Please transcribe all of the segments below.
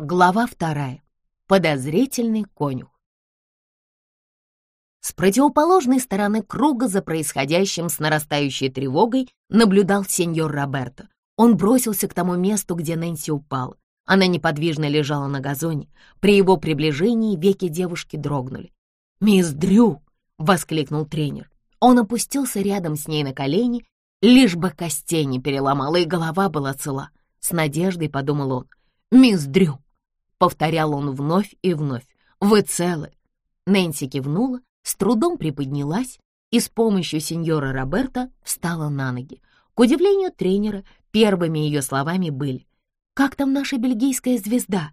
Глава вторая. Подозрительный конюх. С противоположной стороны круга за происходящим с нарастающей тревогой наблюдал сеньор Роберто. Он бросился к тому месту, где Нэнси упала. Она неподвижно лежала на газоне. При его приближении веки девушки дрогнули. «Мисс Дрю!» — воскликнул тренер. Он опустился рядом с ней на колени, лишь бы костей не переломала, и голова была цела. С надеждой подумал он. «Мисс Дрю!» Повторял он вновь и вновь. «Вы целы?» Нэнси кивнула, с трудом приподнялась и с помощью сеньора Роберта встала на ноги. К удивлению тренера, первыми ее словами были «Как там наша бельгийская звезда?»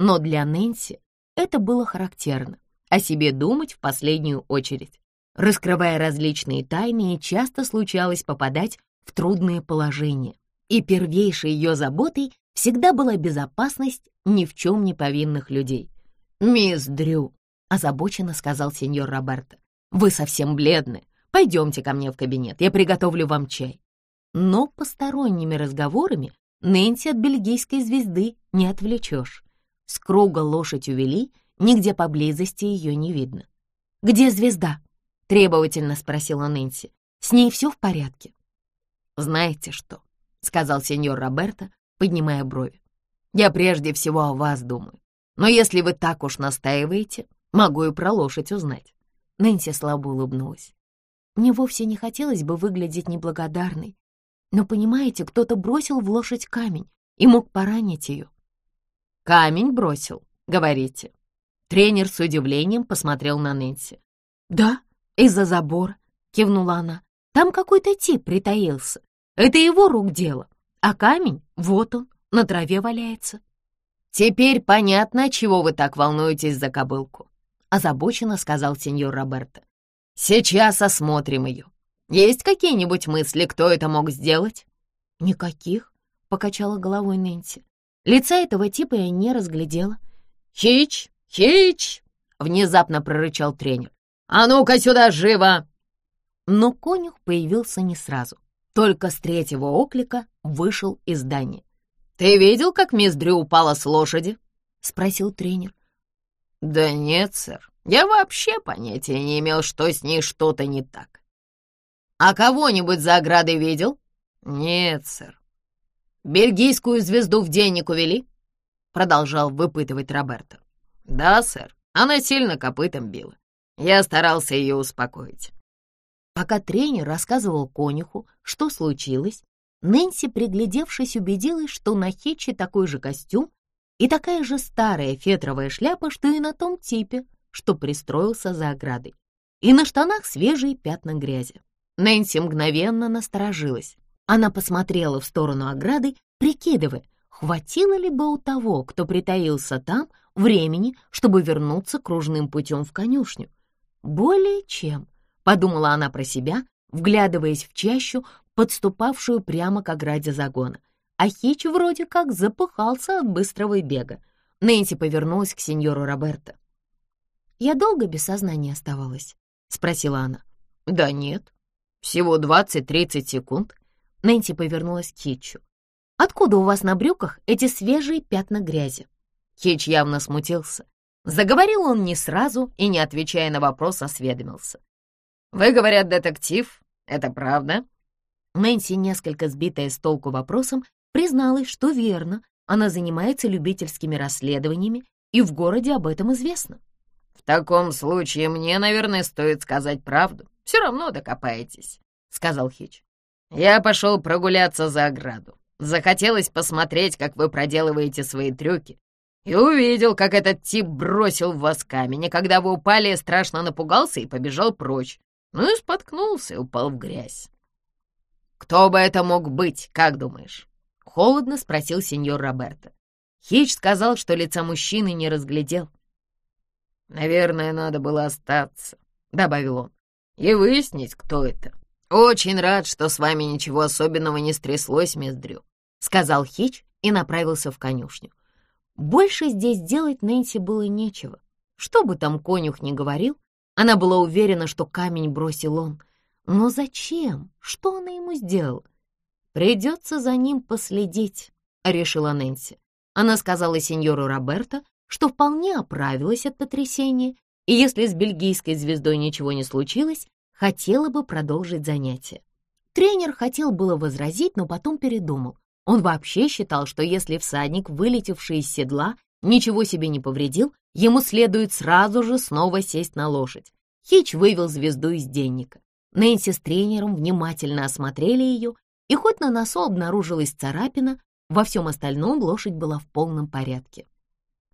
Но для Нэнси это было характерно. О себе думать в последнюю очередь. Раскрывая различные тайны, ей часто случалось попадать в трудные положения. И первейшей ее заботой всегда была безопасность ни в чем не повинных людей. «Мисс Дрю», — озабоченно сказал сеньор Роберто, «вы совсем бледны. Пойдемте ко мне в кабинет, я приготовлю вам чай». Но посторонними разговорами Нэнси от бельгийской звезды не отвлечешь. С круга лошадь увели, нигде поблизости ее не видно. «Где звезда?» — требовательно спросила Нэнси. «С ней все в порядке?» «Знаете что?» — сказал сеньор Роберто, поднимая брови. «Я прежде всего о вас думаю. Но если вы так уж настаиваете, могу и про лошадь узнать». Нэнси слабо улыбнулась. «Мне вовсе не хотелось бы выглядеть неблагодарной. Но, понимаете, кто-то бросил в лошадь камень и мог поранить ее». «Камень бросил, говорите?» Тренер с удивлением посмотрел на Нэнси. «Да, из-за забора», — кивнула она. «Там какой-то тип притаился. Это его рук дело. А камень, вот он, на траве валяется. «Теперь понятно, чего вы так волнуетесь за кобылку», — озабоченно сказал сеньор Роберто. «Сейчас осмотрим ее. Есть какие-нибудь мысли, кто это мог сделать?» «Никаких», — покачала головой Нэнси. Лица этого типа я не разглядела. «Хич! Хич!» — внезапно прорычал тренер. «А ну-ка сюда, живо!» Но конюх появился не сразу. Только с третьего оклика вышел из здания. «Ты видел, как мисс Дрю упала с лошади?» — спросил тренер. «Да нет, сэр. Я вообще понятия не имел, что с ней что-то не так». «А кого-нибудь за оградой видел?» «Нет, сэр». «Бельгийскую звезду в денег увели?» — продолжал выпытывать Роберто. «Да, сэр. Она сильно копытом била. Я старался ее успокоить. Пока тренер рассказывал конюху, что случилось, Нэнси, приглядевшись, убедилась, что на Хитче такой же костюм и такая же старая фетровая шляпа, что и на том типе, что пристроился за оградой. И на штанах свежие пятна грязи. Нэнси мгновенно насторожилась. Она посмотрела в сторону ограды, прикидывая, хватило ли бы у того, кто притаился там, времени, чтобы вернуться кружным путем в конюшню. Более чем — подумала она про себя, вглядываясь в чащу, подступавшую прямо к ограде загона. А Хич вроде как запыхался от быстрого бега. Нэнси повернулась к сеньору Роберто. «Я долго без сознания оставалась?» — спросила она. «Да нет, всего двадцать-тридцать секунд». Нэнси повернулась к Хитчу. «Откуда у вас на брюках эти свежие пятна грязи?» Хич явно смутился. Заговорил он не сразу и, не отвечая на вопрос, осведомился. «Вы, говорят, детектив, это правда?» Нэнси, несколько сбитая с толку вопросом, призналась, что верно, она занимается любительскими расследованиями, и в городе об этом известно. «В таком случае мне, наверное, стоит сказать правду. Все равно докопаетесь», — сказал Хич. «Я пошел прогуляться за ограду. Захотелось посмотреть, как вы проделываете свои трюки, и увидел, как этот тип бросил в вас камень, и когда вы упали, страшно напугался и побежал прочь. Ну и споткнулся и упал в грязь. «Кто бы это мог быть, как думаешь?» — холодно спросил сеньор Роберто. Хич сказал, что лица мужчины не разглядел. «Наверное, надо было остаться», — добавил он, — «и выяснить, кто это. Очень рад, что с вами ничего особенного не стряслось, мисс Дрю», — сказал Хич и направился в конюшню. Больше здесь делать Нэнси было нечего. Что бы там конюх ни говорил, она была уверена, что камень бросил он. Но зачем? Что она ему сделала? Придется за ним последить, решила Нэнси. Она сказала сеньору Роберто, что вполне оправилась от потрясения, и если с бельгийской звездой ничего не случилось, хотела бы продолжить занятие. Тренер хотел было возразить, но потом передумал. Он вообще считал, что если всадник, вылетевший из седла, ничего себе не повредил, ему следует сразу же снова сесть на лошадь. Хич вывел звезду из денника. Нэнси с тренером внимательно осмотрели ее, и хоть на носу обнаружилась царапина, во всем остальном лошадь была в полном порядке.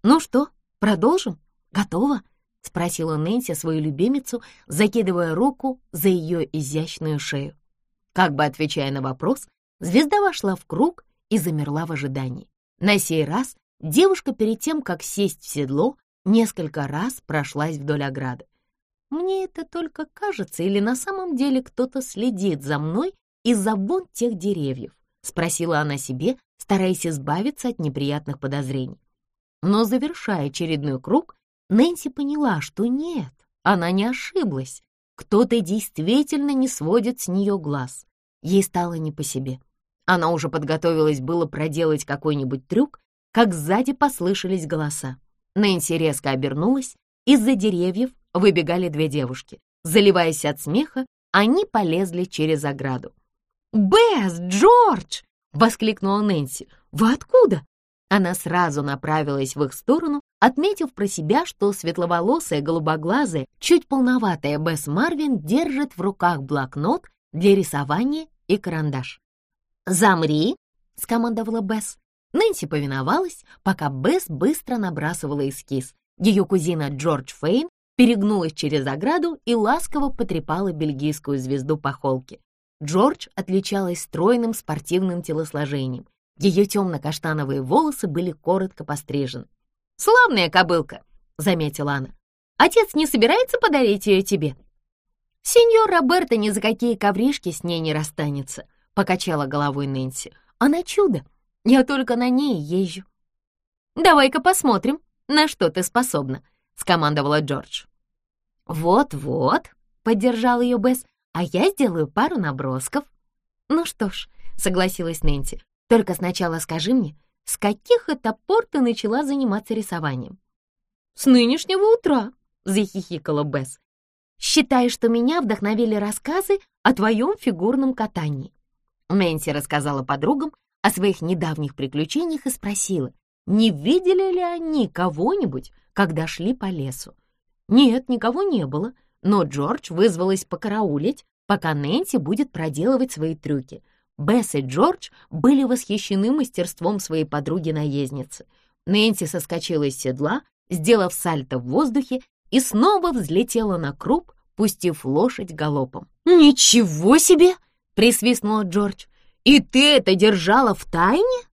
«Ну что, продолжим? Готово?» — спросила Нэнси свою любимицу, закидывая руку за ее изящную шею. Как бы отвечая на вопрос, звезда вошла в круг и замерла в ожидании. На сей раз девушка перед тем, как сесть в седло, несколько раз прошлась вдоль ограды. Мне это только кажется, или на самом деле кто-то следит за мной из-за вон тех деревьев? Спросила она себе, стараясь избавиться от неприятных подозрений. Но, завершая очередной круг, Нэнси поняла, что нет, она не ошиблась. Кто-то действительно не сводит с нее глаз. Ей стало не по себе. Она уже подготовилась было проделать какой-нибудь трюк, как сзади послышались голоса. Нэнси резко обернулась. Из-за деревьев выбегали две девушки. Заливаясь от смеха, они полезли через ограду. «Бесс, Джордж!» — воскликнула Нэнси. «Вы откуда?» Она сразу направилась в их сторону, отметив про себя, что светловолосая, голубоглазая, чуть полноватая Бесс Марвин держит в руках блокнот для рисования и карандаш. «Замри!» — скомандовала Бесс. Нэнси повиновалась, пока Бесс быстро набрасывала эскиз. Ее кузина Джордж Фейн перегнулась через ограду и ласково потрепала бельгийскую звезду по холке. Джордж отличалась стройным спортивным телосложением. Ее темно-каштановые волосы были коротко пострижены. «Славная кобылка!» — заметила она. «Отец не собирается подарить ее тебе?» «Сеньор Роберто ни за какие ковришки с ней не расстанется», — покачала головой Нэнси. «Она чудо. Я только на ней езжу». «Давай-ка посмотрим, на что ты способна», — скомандовала Джордж. «Вот-вот», — поддержал ее Бесс, «а я сделаю пару набросков». «Ну что ж», — согласилась Нэнси, «только сначала скажи мне, с каких это пор ты начала заниматься рисованием?» «С нынешнего утра», — захихикала Бесс. «Считай, что меня вдохновили рассказы о твоем фигурном катании». Нэнси рассказала подругам о своих недавних приключениях и спросила, не видели ли они кого-нибудь, когда шли по лесу. Нет, никого не было, но Джордж вызвалась покараулить, пока Нэнси будет проделывать свои трюки. Бесс и Джордж были восхищены мастерством своей подруги-наездницы. Нэнси соскочила из седла, сделав сальто в воздухе, и снова взлетела на круг, пустив лошадь галопом. «Ничего себе!» — присвистнула Джордж. «И ты это держала в тайне?»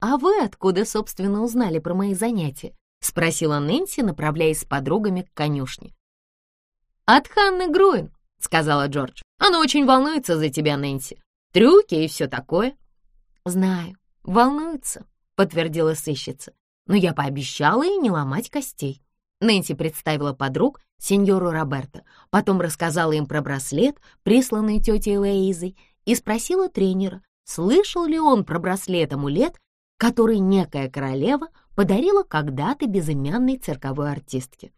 «А вы откуда, собственно, узнали про мои занятия?» — спросила Нэнси, направляясь с подругами к конюшне. «От Ханны Груин», — сказала Джордж. «Она очень волнуется за тебя, Нэнси. Трюки и все такое». «Знаю, волнуется», — подтвердила сыщица. «Но я пообещала ей не ломать костей». Нэнси представила подруг сеньору Роберто, потом рассказала им про браслет, присланный тетей Лоизой, и спросила тренера, слышал ли он про браслет-амулет, который некая королева подарила когда-то безымянной цирковой артистке.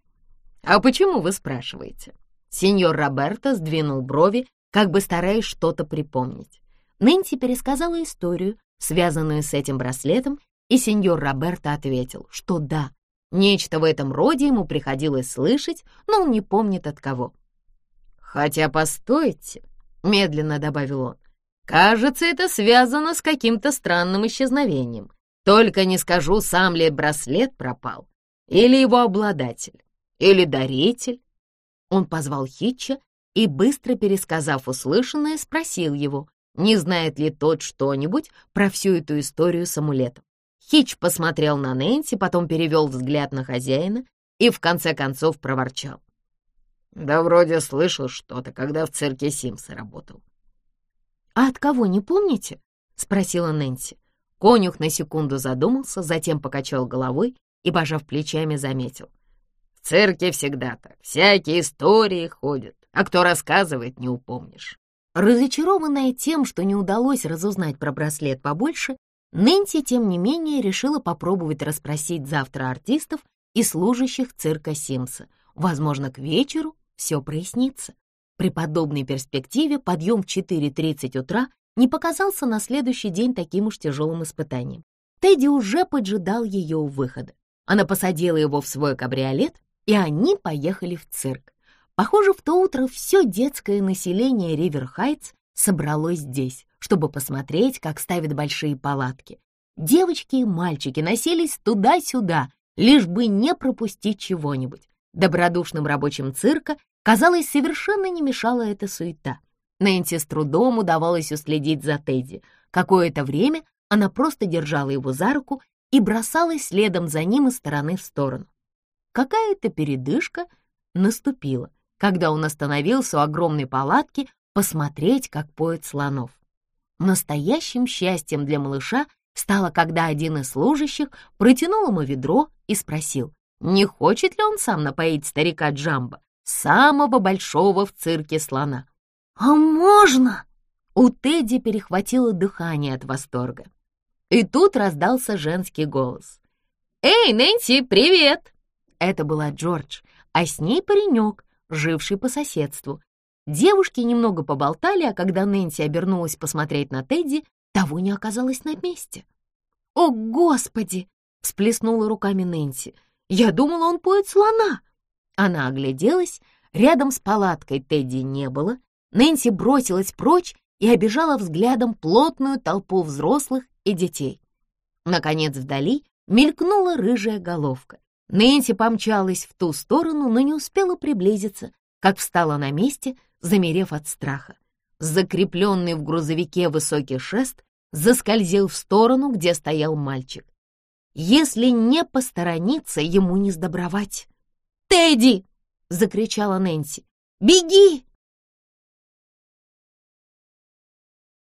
«А почему вы спрашиваете?» Сеньор Роберто сдвинул брови, как бы стараясь что-то припомнить. Нэнси пересказала историю, связанную с этим браслетом, и сеньор Роберто ответил, что да, нечто в этом роде ему приходилось слышать, но он не помнит от кого. «Хотя, постойте», — медленно добавил он, Кажется, это связано с каким-то странным исчезновением. Только не скажу, сам ли браслет пропал, или его обладатель, или даритель. Он позвал Хитча и, быстро пересказав услышанное, спросил его, не знает ли тот что-нибудь про всю эту историю с амулетом. Хитч посмотрел на Нэнси, потом перевел взгляд на хозяина и в конце концов проворчал. «Да вроде слышал что-то, когда в цирке Симса работал. «А от кого, не помните?» — спросила Нэнси. Конюх на секунду задумался, затем покачал головой и, пожав плечами, заметил. «В цирке всегда так, всякие истории ходят, а кто рассказывает, не упомнишь». Разочарованная тем, что не удалось разузнать про браслет побольше, Нэнси, тем не менее, решила попробовать расспросить завтра артистов и служащих цирка Симса. Возможно, к вечеру все прояснится. При подобной перспективе подъем в 4.30 утра не показался на следующий день таким уж тяжелым испытанием. Тедди уже поджидал ее у выхода. Она посадила его в свой кабриолет, и они поехали в цирк. Похоже, в то утро все детское население Ривер-Хайтс собралось здесь, чтобы посмотреть, как ставят большие палатки. Девочки и мальчики носились туда-сюда, лишь бы не пропустить чего-нибудь. Добродушным рабочим цирка, казалось, совершенно не мешала эта суета. Нэнси с трудом удавалось уследить за Тедди. Какое-то время она просто держала его за руку и бросалась следом за ним из стороны в сторону. Какая-то передышка наступила, когда он остановился у огромной палатки посмотреть, как поет слонов. Настоящим счастьем для малыша стало, когда один из служащих протянул ему ведро и спросил, не хочет ли он сам напоить старика Джамба, самого большого в цирке слона. «А можно?» У Тедди перехватило дыхание от восторга. И тут раздался женский голос. «Эй, Нэнси, привет!» Это была Джордж, а с ней паренек, живший по соседству. Девушки немного поболтали, а когда Нэнси обернулась посмотреть на Тедди, того не оказалось на месте. «О, Господи!» — всплеснула руками Нэнси. «Я думала, он поет слона!» Она огляделась, рядом с палаткой Тедди не было, Нэнси бросилась прочь и обижала взглядом плотную толпу взрослых и детей. Наконец вдали мелькнула рыжая головка. Нэнси помчалась в ту сторону, но не успела приблизиться, как встала на месте, замерев от страха. Закрепленный в грузовике высокий шест заскользил в сторону, где стоял мальчик. Если не посторониться, ему не сдобровать. «Тедди!» — закричала Нэнси. «Беги!»